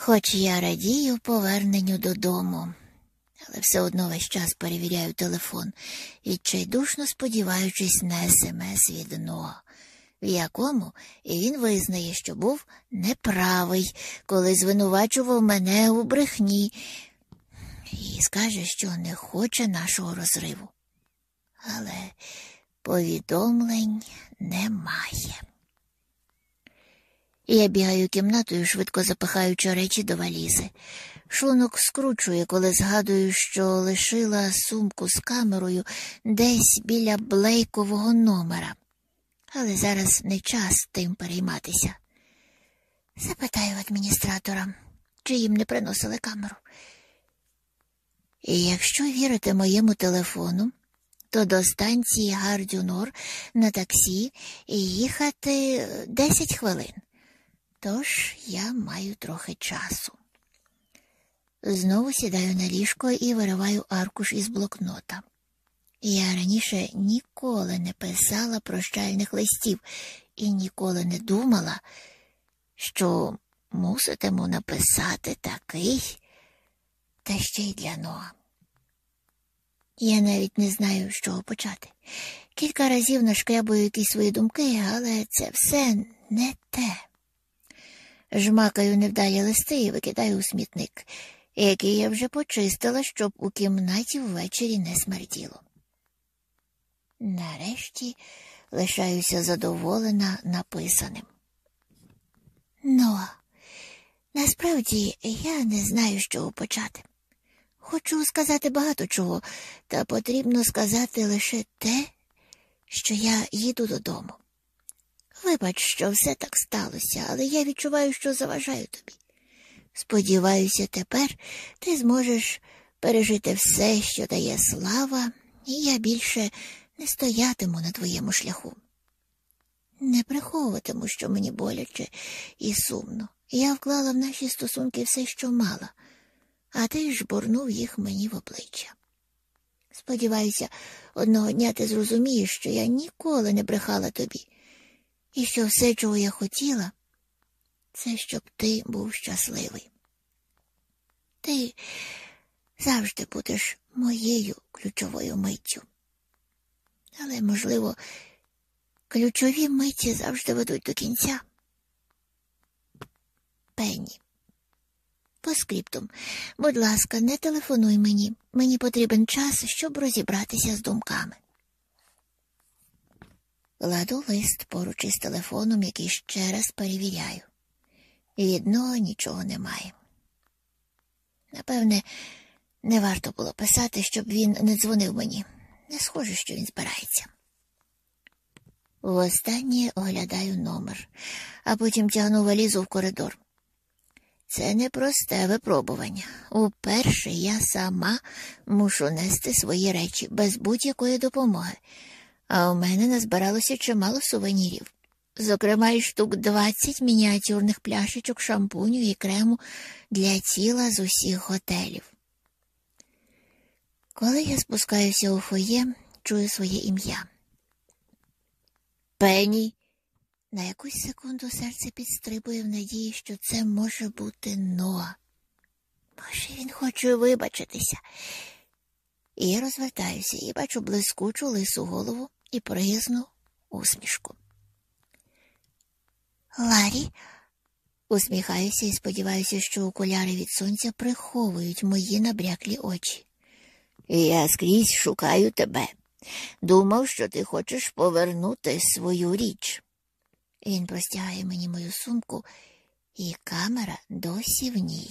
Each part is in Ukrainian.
Хоч я радію поверненню додому, але все одно весь час перевіряю телефон, відчайдушно сподіваючись на смс від Ноа, в якому він визнає, що був неправий, коли звинувачував мене у брехні, і скаже, що не хоче нашого розриву. Але повідомлень немає. Я бігаю кімнатою, швидко запихаючи речі до валізи. Шлунок скручує, коли згадую, що лишила сумку з камерою десь біля блейкового номера. Але зараз не час тим перейматися. Запитаю адміністратора, чи їм не приносили камеру. І якщо вірити моєму телефону, то до станції Гардюнор на таксі їхати 10 хвилин. Тож я маю трохи часу. Знову сідаю на ліжко і вириваю аркуш із блокнота. Я раніше ніколи не писала прощальних листів і ніколи не думала, що муситиму написати такий, та ще й для Ноа. Я навіть не знаю, з чого почати. Кілька разів нашкрябую якісь свої думки, але це все не те. Жмакаю невдалі листи і викидаю у смітник, який я вже почистила, щоб у кімнаті ввечері не смерділо. Нарешті лишаюся задоволена написаним. Ну, насправді я не знаю, з чого почати. Хочу сказати багато чого, та потрібно сказати лише те, що я їду додому. Вибач, що все так сталося, але я відчуваю, що заважаю тобі. Сподіваюся, тепер ти зможеш пережити все, що дає слава, і я більше не стоятиму на твоєму шляху. Не приховуватиму, що мені боляче і сумно. Я вклала в наші стосунки все, що мала, а ти ж бурнув їх мені в обличчя. Сподіваюся, одного дня ти зрозумієш, що я ніколи не брехала тобі і що все, чого я хотіла, це щоб ти був щасливий. Ти завжди будеш моєю ключовою миттю. Але, можливо, ключові миті завжди ведуть до кінця. Пенні. По скриптум. Будь ласка, не телефонуй мені. Мені потрібен час, щоб розібратися з думками. Кладу лист поруч із телефоном, який ще раз перевіряю. Від нього нічого немає. Напевне, не варто було писати, щоб він не дзвонив мені. Не схоже, що він збирається. Востаннє оглядаю номер, а потім тягну валізу в коридор. Це непросте випробування. Уперше я сама мушу нести свої речі без будь-якої допомоги а у мене назбиралося чимало сувенірів, зокрема й штук 20 мініатюрних пляшечок шампуню і крему для тіла з усіх готелів. Коли я спускаюся у фоє, чую своє ім'я. Пені. На якусь секунду серце підстрибує в надії, що це може бути Ноа. Може, він хоче вибачитися. І я розвертаюся і бачу блискучу лису голову і приязну усмішку. Ларі, усміхаюся і сподіваюся, що окуляри від сонця приховують мої набряклі очі. Я скрізь шукаю тебе. Думав, що ти хочеш повернути свою річ. Він простягає мені мою сумку, і камера досі в ній.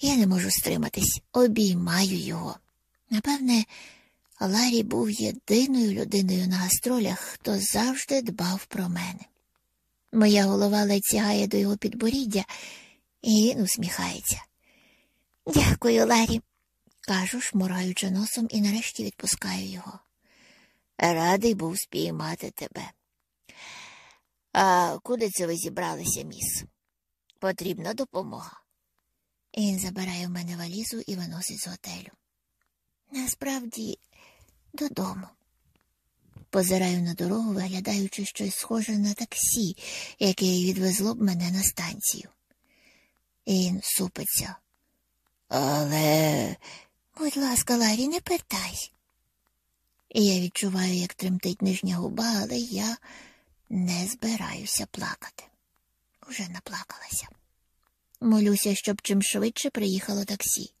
Я не можу стриматись, обіймаю його. Напевне, Ларі був єдиною людиною на гастролях, хто завжди дбав про мене. Моя голова ледь сягає до його підборіддя, і він усміхається. Дякую, Ларі, кажу, шморгаючи носом і нарешті відпускаю його. Радий був спіймати тебе. А куди це ви зібралися, міс? Потрібна допомога. Він забирає в мене валізу і виносить з готелю. Насправді, додому. Позираю на дорогу, виглядаючи щось схоже на таксі, яке відвезло б мене на станцію. Він супиться. Але, будь ласка, Ларі, не питай. Я відчуваю, як тремтить нижня губа, але я не збираюся плакати. Уже наплакалася. Молюся, щоб чим швидше приїхало таксі.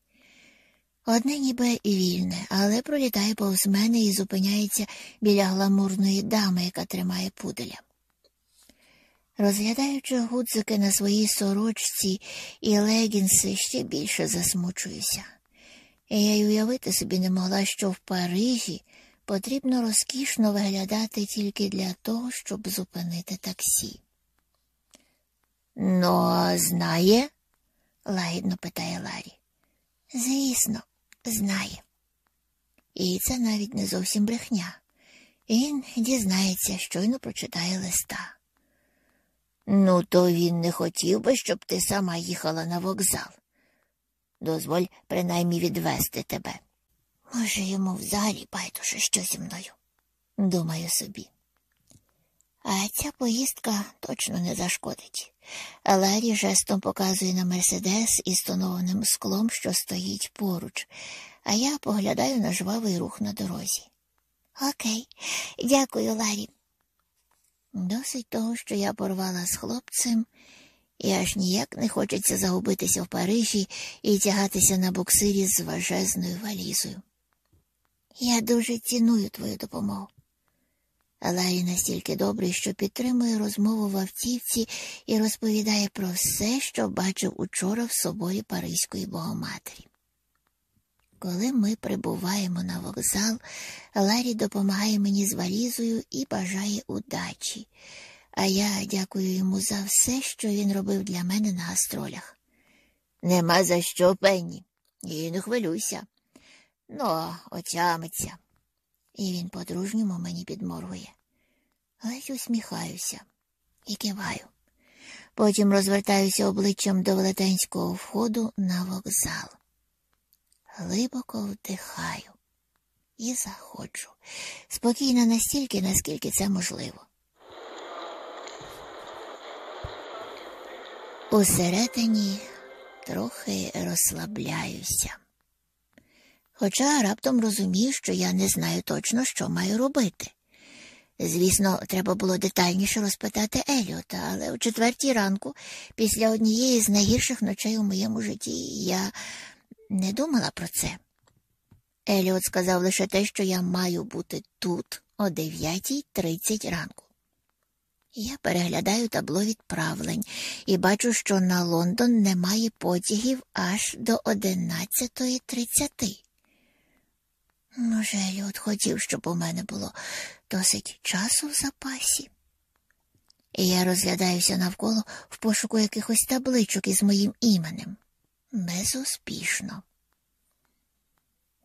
Одне ніби вільне, але пролітає повз мене і зупиняється біля гламурної дами, яка тримає пуделя. Розглядаючи гудзики на своїй сорочці і легінси, ще більше засмучуюся. Я й уявити собі не могла, що в Парижі потрібно розкішно виглядати тільки для того, щоб зупинити таксі. Ну, а знає? лагідно питає Ларі. Звісно, знає. І це навіть не зовсім брехня. Він дізнається, щойно прочитає листа. Ну, то він не хотів би, щоб ти сама їхала на вокзал. Дозволь принаймні відвести тебе. Може, йому взагалі байдуже що зі мною, думаю собі. А ця поїздка точно не зашкодить. Ларі жестом показує на мерседес із тонованим склом, що стоїть поруч, а я поглядаю на жвавий рух на дорозі. Окей, дякую, Ларі. Досить того, що я порвала з хлопцем, і аж ніяк не хочеться загубитися в Парижі і тягатися на буксирі з важезною валізою. Я дуже ціную твою допомогу. Ларі настільки добрий, що підтримує розмову в автівці і розповідає про все, що бачив учора в соборі Паризької Богоматері. Коли ми прибуваємо на вокзал, Ларі допомагає мені з валізою і бажає удачі, а я дякую йому за все, що він робив для мене на гастролях. Нема за що, Пенні, і не хвилюйся. Ну, отямиться. І він по-дружньому мені підморгує. Ледь усміхаюся і киваю. Потім розвертаюся обличчям до велетенського входу на вокзал. Глибоко вдихаю і заходжу, спокійно настільки, наскільки це можливо. Усередині трохи розслабляюся. Хоча раптом розумію, що я не знаю точно, що маю робити. Звісно, треба було детальніше розпитати Еліота, але о четвертій ранку, після однієї з найгірших ночей у моєму житті, я не думала про це. Еліот сказав лише те, що я маю бути тут о 9.30 ранку. Я переглядаю табло відправлень і бачу, що на Лондон немає потягів аж до 11.30. Може, Еліот хотів, щоб у мене було досить часу в запасі. І я розглядаюся навколо в пошуку якихось табличок із моїм іменем. Безуспішно.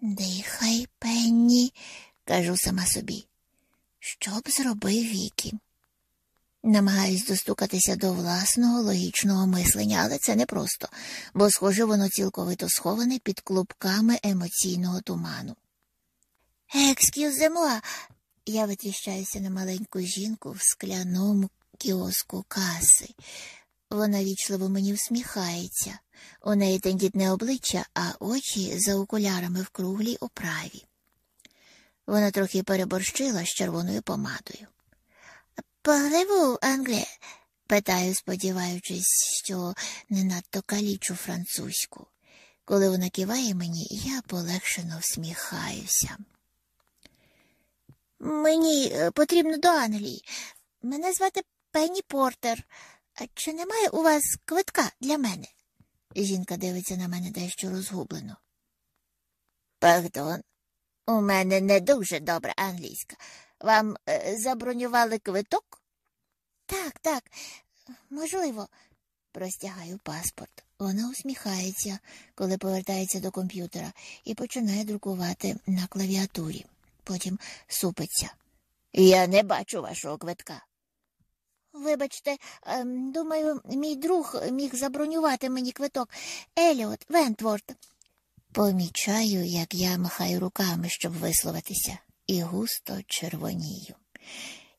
Дихай, пенні, кажу сама собі. Що б зробив Вікі? Намагаюсь достукатися до власного логічного мислення, але це непросто, бо, схоже, воно цілковито сховане під клубками емоційного туману. Екскюземо, я витріщаюся на маленьку жінку в скляному кіоску каси. Вона вічливо мені всміхається. У неї тендітне обличчя, а очі за окулярами в круглій оправі. Вона трохи переборщила з червоною помадою. Погливу, Англе? питаю, сподіваючись, що не надто калічу французьку. Коли вона киває мені, я полегшено всміхаюся. Мені е, потрібно до Англії. Мене звати Пенні Портер. А чи немає у вас квитка для мене? Жінка дивиться на мене дещо розгублено. Пардон, у мене не дуже добра англійська. Вам е, забронювали квиток? Так, так, можливо, простягаю паспорт. Вона усміхається, коли повертається до комп'ютера і починає друкувати на клавіатурі. Потім супиться. Я не бачу вашого квитка. Вибачте, ем, думаю, мій друг міг забронювати мені квиток Еліот Вентворд. Помічаю, як я махаю руками, щоб висловитися, і густо червонію.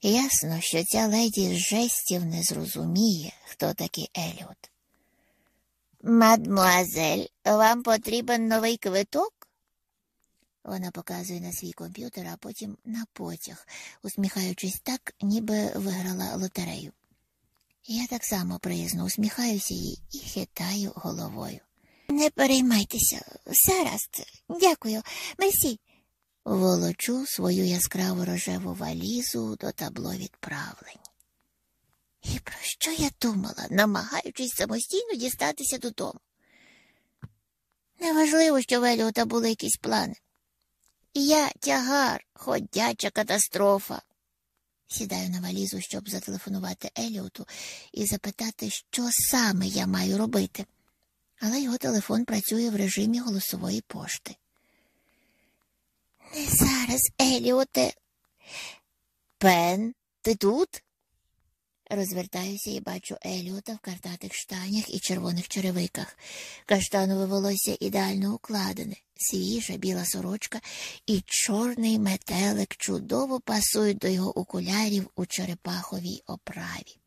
Ясно, що ця леді з жестів не зрозуміє, хто такий Еліот. Мадмуазель, вам потрібен новий квиток? Вона показує на свій комп'ютер, а потім на потяг, усміхаючись так, ніби виграла лотерею. Я так само приязно усміхаюся їй і хитаю головою. Не переймайтеся, все гаразд. Дякую, мерсі. Волочу свою яскраву рожеву валізу до табло відправлень. І про що я думала, намагаючись самостійно дістатися додому? Неважливо, що в Еліота були якісь плани. Я тягар, ходяча катастрофа. Сідаю на валізу, щоб зателефонувати Еліоту і запитати, що саме я маю робити. Але його телефон працює в режимі голосової пошти. Не зараз, Еліоте. Пен, ти тут? Розвертаюся і бачу Еліота в картатих штанях і червоних черевиках. Каштанове волосся ідеально укладене, свіжа біла сорочка і чорний метелик чудово пасують до його окулярів у черепаховій оправі.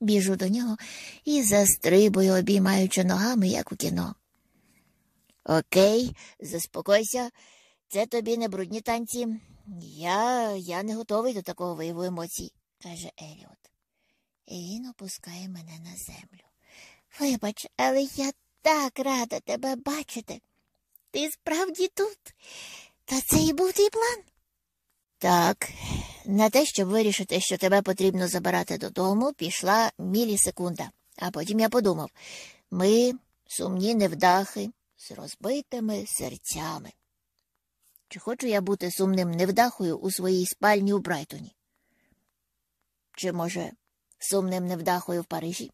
Біжу до нього і застрибую, обіймаючи ногами, як у кіно. Окей, заспокойся, це тобі не брудні танці. Я я не готовий до такого вияву емоцій, каже Еліот і він опускає мене на землю. Вибач, але я так рада тебе бачити. Ти справді тут? Та це і був твій план? Так, на те, щоб вирішити, що тебе потрібно забирати додому, пішла мілісекунда. А потім я подумав ми сумні невдахи з розбитими серцями. Чи хочу я бути сумним невдахою у своїй спальні у Брайтоні? Чи, може, сумним невдахою в Парижі.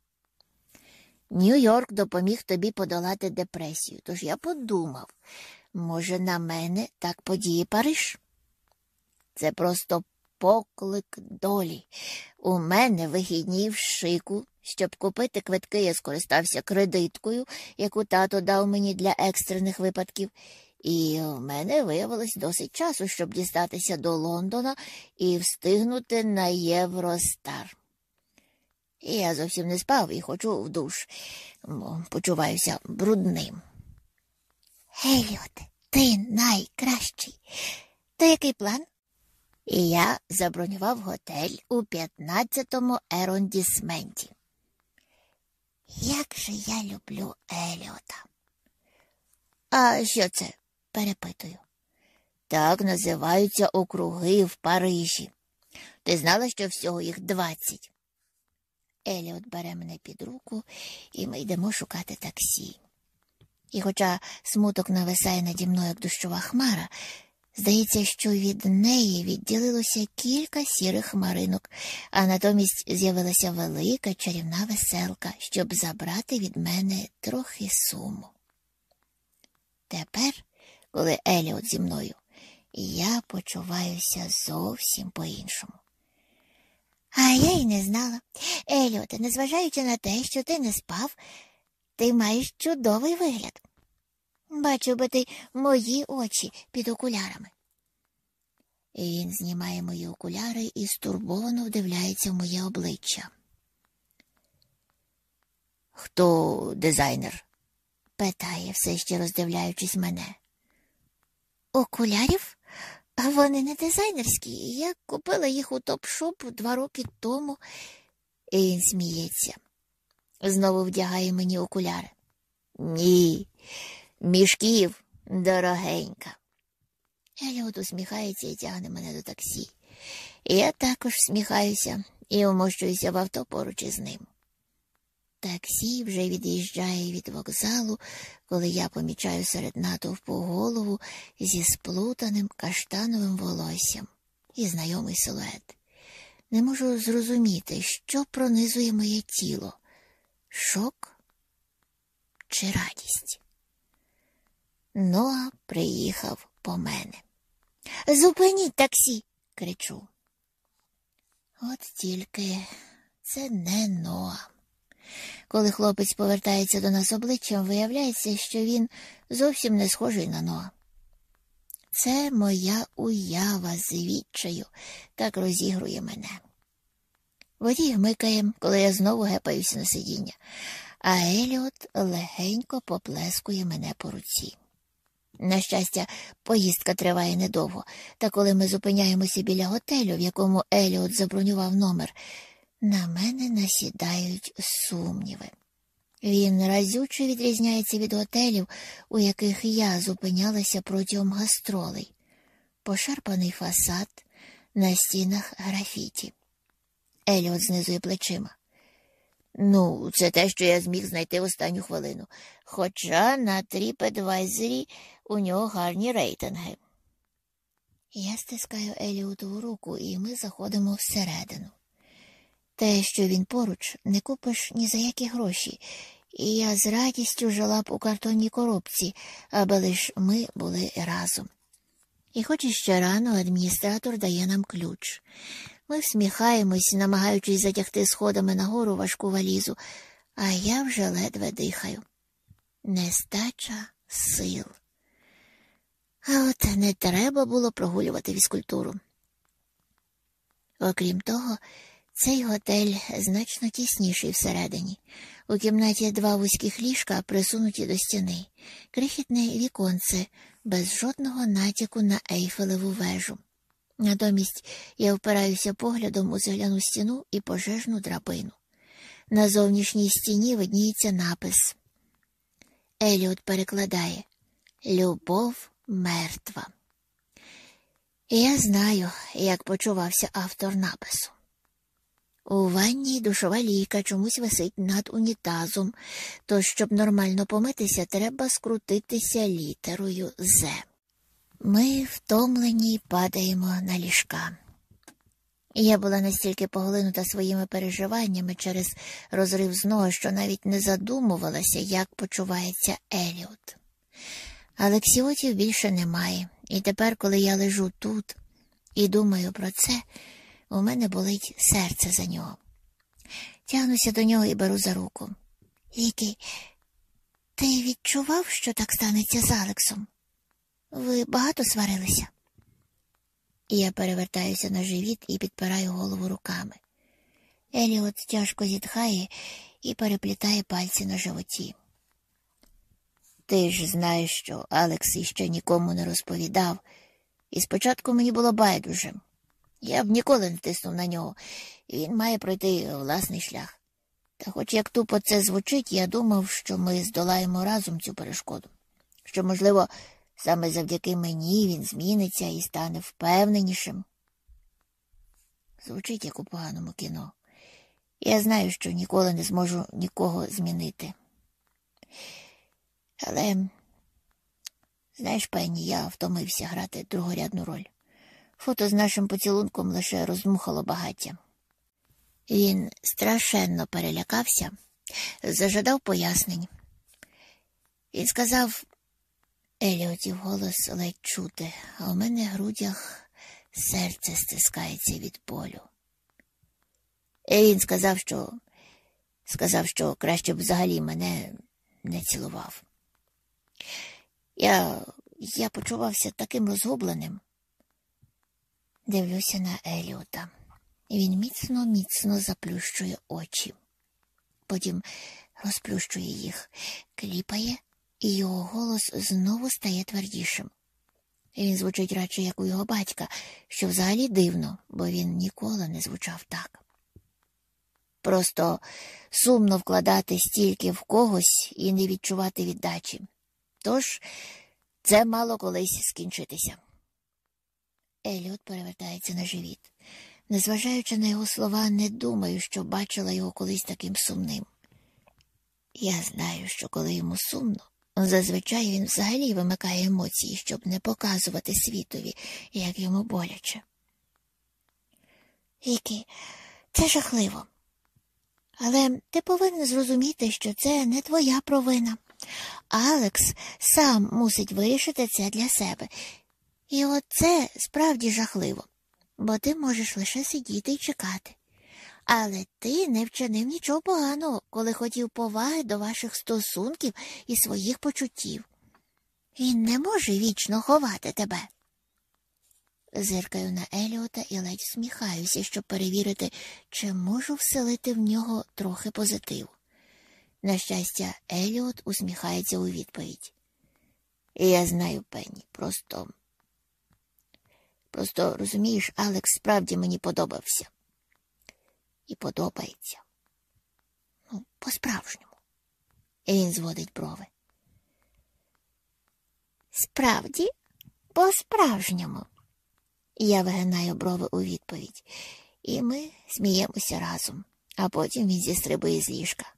Нью-Йорк допоміг тобі подолати депресію, тож я подумав, може, на мене так подіє Париж? Це просто поклик долі. У мене вихідні в шику. Щоб купити квитки, я скористався кредиткою, яку тато дав мені для екстрених випадків, і в мене виявилось досить часу, щоб дістатися до Лондона і встигнути на Євростар. Я зовсім не спав і хочу в душ. Почуваюся брудним. Геліот, ти найкращий. То який план? І я забронював готель у 15-му ерондісменті. Як же я люблю Еліота. А що це? перепитую. Так називаються округи в Парижі. Ти знала, що всього їх двадцять? Еліот бере мене під руку, і ми йдемо шукати таксі. І, хоча смуток нависає наді мною, як дощова хмара, здається, що від неї відділилося кілька сірих хмаринок, а натомість з'явилася велика чарівна веселка, щоб забрати від мене трохи суму. Тепер, коли Еліот зі мною, я почуваюся зовсім по-іншому. А я й не знала. Еліоте, незважаючи на те, що ти не спав, ти маєш чудовий вигляд. Бачив би ти мої очі під окулярами. І Він знімає мої окуляри і стурбовано вдивляється в моє обличчя. Хто дизайнер? питає, все ще роздивляючись мене. Окулярів? Вони не дизайнерські. Я купила їх у топ-шоп два роки тому, і він сміється. Знову вдягає мені окуляри. Ні, мішків дорогенька. Еліот усміхається і тягне мене до таксі. Я також всміхаюся і вмощуюся в авто поруч із ним. Таксі вже від'їжджає від вокзалу, коли я помічаю серед натовпу голову зі сплутаним каштановим волоссям і знайомий силует. Не можу зрозуміти, що пронизує моє тіло шок чи радість. Ноа приїхав по мене. Зупиніть таксі, кричу. От тільки це не Ноа. Коли хлопець повертається до нас обличчям, виявляється, що він зовсім не схожий на Ноа. Це моя уява з відчаю, так розігрує мене. Водій гмикає, коли я знову гепаюся на сидіння, а Еліот легенько поплескує мене по руці. На щастя, поїздка триває недовго, та коли ми зупиняємося біля готелю, в якому Еліот забронював номер, на мене насідають сумніви. Він разюче відрізняється від готелів, у яких я зупинялася протягом гастролей, пошарпаний фасад, на стінах графіті. Еліот знизує плечима. Ну, це те, що я зміг знайти в останню хвилину. Хоча на TripAdvisor у нього гарні рейтинги. Я стискаю Еліотову руку, і ми заходимо всередину. Те, що він поруч, не купиш ні за які гроші, і я з радістю жила б у картонній коробці, аби лиш ми були разом. І хоч іще рано адміністратор дає нам ключ. Ми всміхаємось, намагаючись затягти сходами нагору важку валізу, а я вже ледве дихаю. Нестача сил. А от не треба було прогулювати фізкультуру. Окрім того, цей готель значно тісніший всередині. У кімнаті два вузьких ліжка присунуті до стіни, крихітне віконце, без жодного натяку на ейфелеву вежу. Натомість я впираюся поглядом у зеляну стіну і пожежну драбину. На зовнішній стіні видніється напис. Еліот перекладає Любов мертва. І я знаю, як почувався автор напису. У ванні душова лійка чомусь висить над унітазом, тож, щоб нормально помитися, треба скрутитися літерою З. Ми втомлені падаємо на ліжка. Я була настільки поглинута своїми переживаннями через розрив знову, що навіть не задумувалася, як почувається Еліот. Алексіотів більше немає, і тепер, коли я лежу тут і думаю про це, у мене болить серце за нього. Тягнуся до нього і беру за руку. Вікі, ти відчував, що так станеться з Алексом? Ви багато сварилися? Я перевертаюся на живіт і підпираю голову руками. Еліот тяжко зітхає і переплітає пальці на животі. Ти ж знаєш, що Алекс іще нікому не розповідав, і спочатку мені було байдуже. Я б ніколи не тиснув на нього, і він має пройти власний шлях. Та хоч як тупо це звучить, я думав, що ми здолаємо разом цю перешкоду, що, можливо, саме завдяки мені він зміниться і стане впевненішим. Звучить як у поганому кіно. Я знаю, що ніколи не зможу нікого змінити. Але, знаєш, пані, я втомився грати другорядну роль. Фото з нашим поцілунком лише розмухало багаття. Він страшенно перелякався, зажадав пояснень. Він сказав, Еліотів голос ледь чути, а у мене в грудях серце стискається від болю. І він сказав, що сказав, що краще б взагалі мене не цілував. Я я почувався таким розгубленим. Дивлюся на Еліота. Він міцно, міцно заплющує очі. Потім розплющує їх, кліпає, і його голос знову стає твердішим. Він звучить радше, як у його батька, що взагалі дивно, бо він ніколи не звучав так. Просто сумно вкладати стільки в когось і не відчувати віддачі. Тож це мало колись скінчитися. Еліот перевертається на живіт. Незважаючи на його слова, не думаю, що бачила його колись таким сумним. Я знаю, що коли йому сумно, зазвичай він взагалі вимикає емоції, щоб не показувати світові, як йому боляче. Вікі, це жахливо. Але ти повинен зрозуміти, що це не твоя провина. Алекс сам мусить вирішити це для себе. І оце справді жахливо, бо ти можеш лише сидіти і чекати. Але ти не вчинив нічого поганого, коли хотів поваги до ваших стосунків і своїх почуттів. Він не може вічно ховати тебе. Зиркаю на Еліота і ледь сміхаюся, щоб перевірити, чи можу вселити в нього трохи позитиву. На щастя, Еліот усміхається у відповідь. Я знаю, Пенні, просто. Просто розумієш, Алекс справді мені подобався. І подобається. Ну, по-справжньому. І він зводить брови. Справді, по-справжньому. Я вигинаю брови у відповідь, і ми сміємося разом, а потім він зістрибує з ліжка.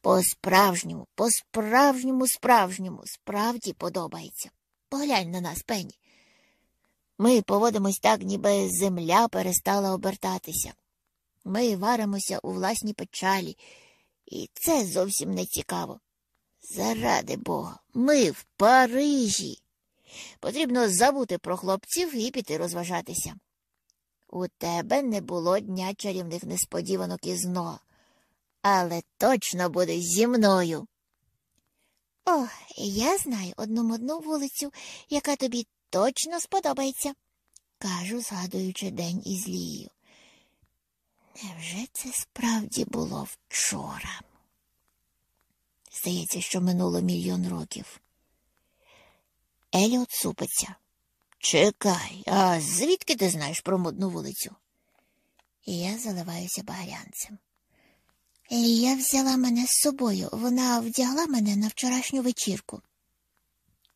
По-справжньому, по-справжньому, справжньому, справді подобається. Поглянь на нас, Пенні. Ми поводимось так, ніби земля перестала обертатися. Ми варимося у власній печалі, і це зовсім не цікаво. Заради Бога, ми в Парижі. Потрібно забути про хлопців і піти розважатися. У тебе не було дня чарівних несподіванок із Ноа, але точно буде зі мною. О, я знаю одну модну вулицю, яка тобі точно сподобається, кажу, згадуючи день із Лією. Невже це справді було вчора? Здається, що минуло мільйон років. Еліот супиться. Чекай, а звідки ти знаєш про модну вулицю? І я заливаюся багрянцем. Лія взяла мене з собою, вона вдягла мене на вчорашню вечірку.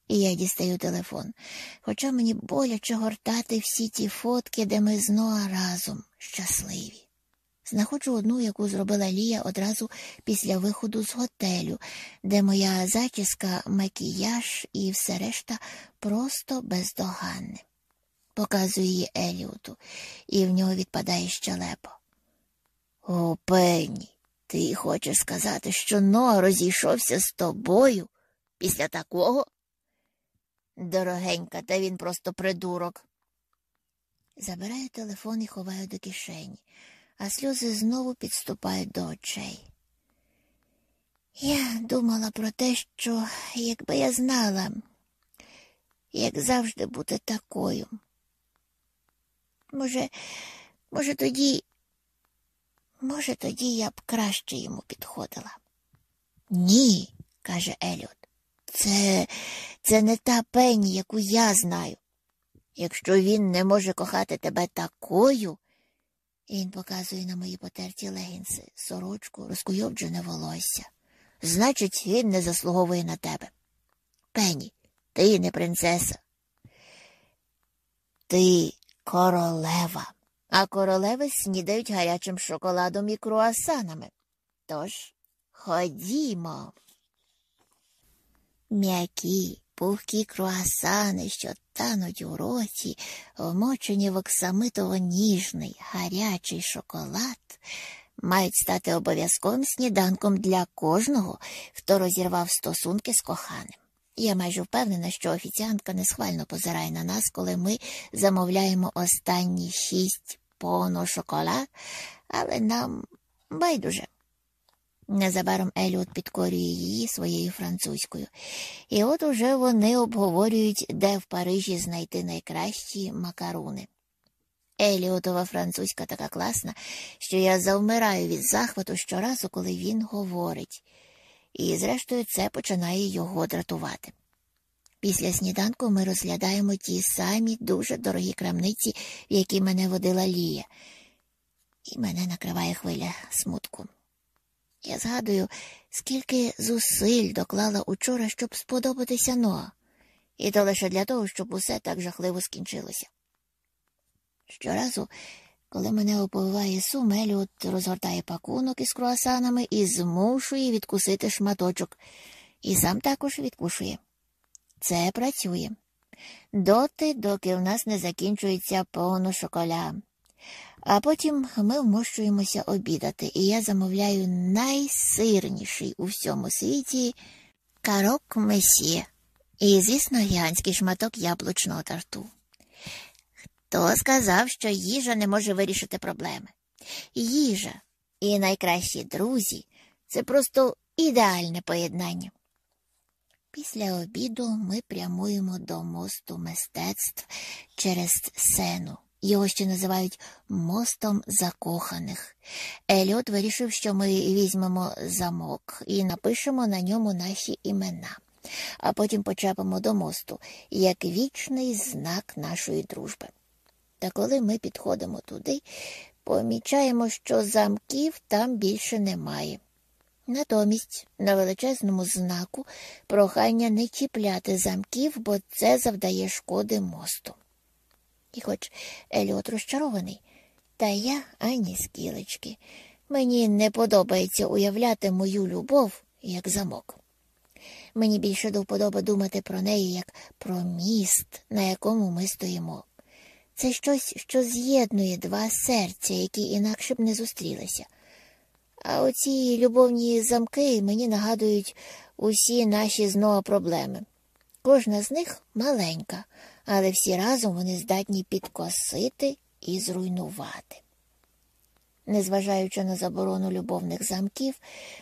І я дістаю телефон, хоча мені боляче гортати всі ті фотки, де ми знову разом щасливі. Знаходжу одну, яку зробила Лія одразу після виходу з готелю, де моя зачіска, макіяж і все решта просто бездоганне. Показую її Еліоту, і в нього відпадає щелепо. О, Пенні, ти хочеш сказати, що Ноа розійшовся з тобою після такого? Дорогенька, та він просто придурок. Забираю телефон і ховаю до кишені а сльози знову підступають до очей. Я думала про те, що якби я знала, як завжди бути такою. Може, може, тоді, може, тоді я б краще йому підходила. Ні, каже Еліот, це, це не та пені, яку я знаю. Якщо він не може кохати тебе такою, він показує на мої потерті легінси, сорочку, розкуйовджене волосся. Значить, він не заслуговує на тебе. Пені, ти не принцеса. Ти королева, а королеви снідають гарячим шоколадом і круасанами. Тож ходімо. М'які, пухкі круасани, що тануть у роті, вмочені в оксамитово ніжний, гарячий шоколад, мають стати обов'язковим сніданком для кожного, хто розірвав стосунки з коханим. Я майже впевнена, що офіціантка несхвально позирає на нас, коли ми замовляємо останні шість поно шоколад, але нам байдуже. Незабаром Еліот підкорює її своєю французькою, і от уже вони обговорюють, де в Парижі знайти найкращі макаруни. Еліотова французька така класна, що я завмираю від захвату щоразу, коли він говорить, і, зрештою, це починає його дратувати. Після сніданку ми розглядаємо ті самі дуже дорогі крамниці, в які мене водила Лія, і мене накриває хвиля смутку. Я згадую, скільки зусиль доклала учора, щоб сподобатися Ноа, і то лише для того, щоб усе так жахливо скінчилося. Щоразу, коли мене оповиває сум, Еліот розгортає пакунок із круасанами і змушує відкусити шматочок, і сам також відкушує. Це працює. Доти, доки в нас не закінчується повно шоколя. А потім ми вмощуємося обідати, і я замовляю найсирніший у всьому світі карок месьє і, звісно, гігантський шматок яблучного тарту. Хто сказав, що їжа не може вирішити проблеми? Їжа і найкращі друзі це просто ідеальне поєднання. Після обіду ми прямуємо до мосту мистецтв через сену Його ще називають мостом закоханих. Еліот вирішив, що ми візьмемо замок і напишемо на ньому наші імена, а потім почепимо до мосту як вічний знак нашої дружби. Та коли ми підходимо туди, помічаємо, що замків там більше немає. Натомість на величезному знаку прохання не чіпляти замків, бо це завдає шкоди мосту. І хоч Еліот розчарований, та я ані скілечки. Мені не подобається уявляти мою любов як замок. Мені більше до вподоби думати про неї як про міст, на якому ми стоїмо. Це щось, що з'єднує два серця, які інакше б не зустрілися. А оці любовні замки мені нагадують усі наші знову проблеми. Кожна з них маленька, але всі разом вони здатні підкосити і зруйнувати. Незважаючи на заборону любовних замків,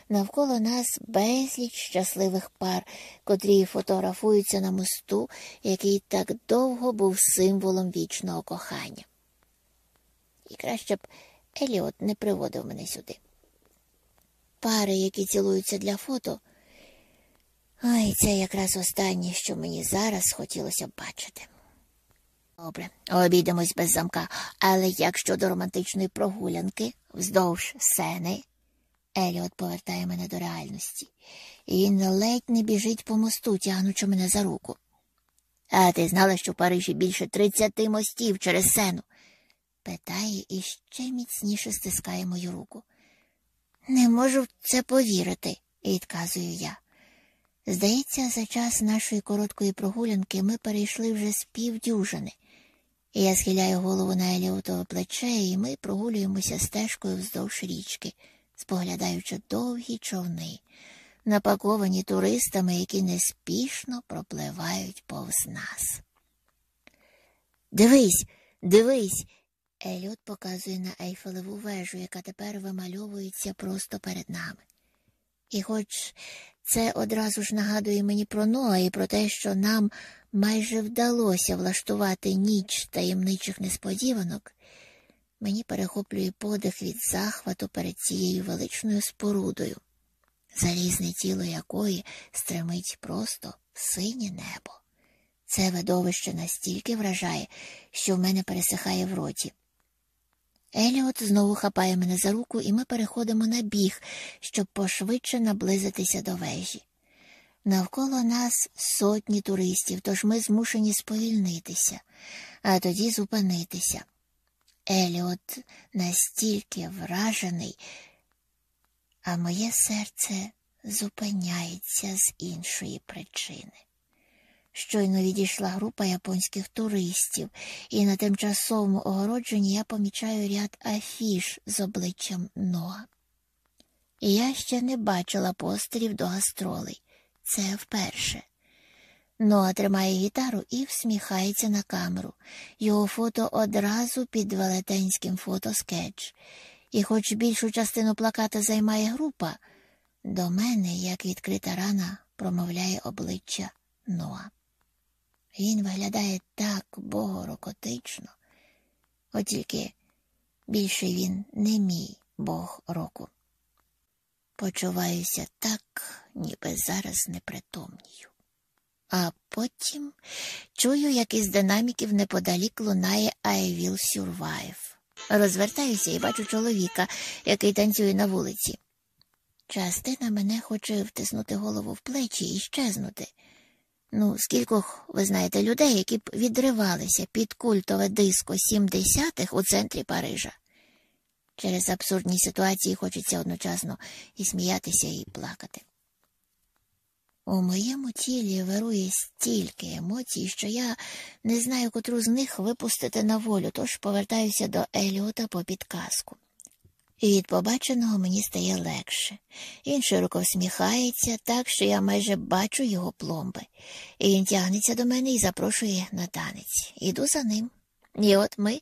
навколо нас безліч щасливих пар, котрі фотографуються на мосту, який так довго був символом вічного кохання. І краще б Еліот не приводив мене сюди. Пари, які цілуються для фото. Ой, це якраз останнє, що мені зараз хотілося б бачити. Добре, обійдемось без замка, але як щодо романтичної прогулянки вздовж сени, Еліот повертає мене до реальності. Він ледь не біжить по мосту, тягнучи мене за руку. А ти знала, що в Парижі більше тридцяти мостів через сену? питає і ще міцніше стискає мою руку. Не можу в це повірити, відказую я. Здається, за час нашої короткої прогулянки ми перейшли вже з півдюжини. Я схиляю голову на Еліотове плече, і ми прогулюємося стежкою вздовж річки, споглядаючи довгі човни, напаковані туристами, які неспішно пропливають повз нас. Дивись, дивись. Еліот показує на Ейфелеву вежу, яка тепер вимальовується просто перед нами. І хоч це одразу ж нагадує мені про Ноа і про те, що нам майже вдалося влаштувати ніч таємничих несподіванок, мені перехоплює подих від захвату перед цією величною спорудою, залізне тіло якої стремить просто в синє небо. Це видовище настільки вражає, що в мене пересихає в роті. Еліот знову хапає мене за руку, і ми переходимо на біг, щоб пошвидше наблизитися до вежі. Навколо нас сотні туристів, тож ми змушені сповільнитися, а тоді зупинитися. Еліот настільки вражений, а моє серце зупиняється з іншої причини. Щойно відійшла група японських туристів, і на тимчасовому огородженні я помічаю ряд афіш з обличчям Ноа. Я ще не бачила постерів до гастролей. Це вперше. Ноа тримає гітару і всміхається на камеру. Його фото одразу під велетенським фотоскетч. І, хоч більшу частину плаката займає група, до мене, як відкрита рана, промовляє обличчя Ноа. Він виглядає так богорокотично, от тільки більше він не мій бог року. Почуваюся так, ніби зараз непритомнію. А потім чую, як із динаміків неподалік лунає «I will survive». Розвертаюся і бачу чоловіка, який танцює на вулиці. Частина мене хоче втиснути голову в плечі і щезнути. Ну, скількох, ви знаєте, людей, які б відривалися під культове диско сімдесятих у центрі Парижа. Через абсурдні ситуації хочеться одночасно і сміятися, і плакати. У моєму тілі вирує стільки емоцій, що я не знаю, котру з них випустити на волю, тож повертаюся до Еліота по підказку. І від побаченого мені стає легше. Він широко всміхається, так що я майже бачу його пломби. І він тягнеться до мене і запрошує на танець. Іду за ним. І от ми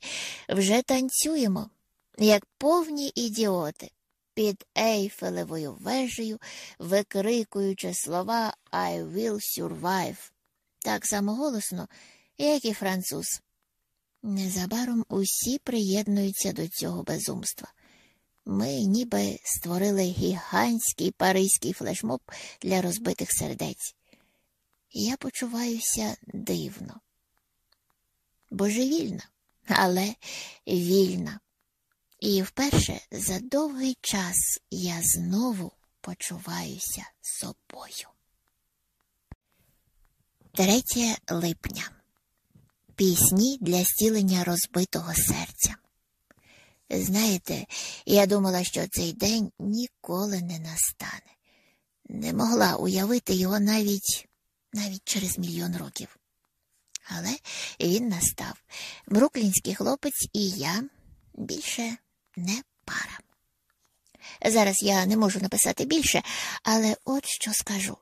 вже танцюємо, як повні ідіоти, під Ейфелевою вежею, викрикуючи слова «I will survive» так само голосно, як і француз. Незабаром усі приєднуються до цього безумства. Ми ніби створили гігантський паризький флешмоб для розбитих сердець. Я почуваюся дивно, божевільна, але вільна. І вперше за довгий час я знову почуваюся собою. 3 липня. Пісні для стілення розбитого серця. Знаєте, я думала, що цей день ніколи не настане. Не могла уявити його навіть навіть через мільйон років. Але він настав. Бруклінський хлопець і я більше не пара. Зараз я не можу написати більше, але от що скажу.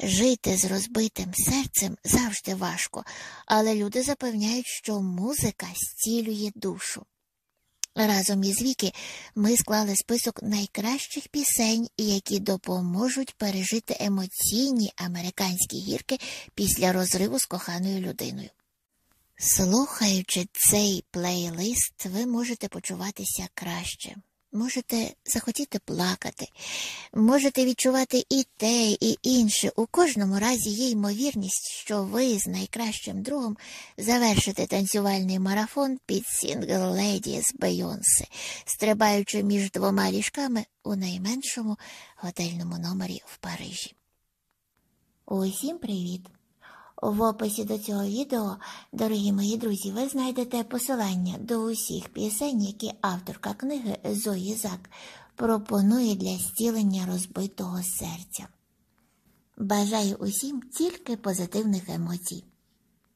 Жити з розбитим серцем завжди важко, але люди запевняють, що музика зцілює душу. Разом із Віки ми склали список найкращих пісень, які допоможуть пережити емоційні американські гірки після розриву з коханою людиною. Слухаючи цей плейлист, ви можете почуватися краще. Можете захотіти плакати, можете відчувати і те, і інше. У кожному разі є ймовірність, що ви з найкращим другом завершите танцювальний марафон під «Single Lady» з Бейонсе, стрибаючи між двома ліжками у найменшому готельному номері в Парижі. Усім привіт! В описі до цього відео, дорогі мої друзі, ви знайдете посилання до усіх пісень, які авторка книги Зої Зак пропонує для стілення розбитого серця. Бажаю усім тільки позитивних емоцій.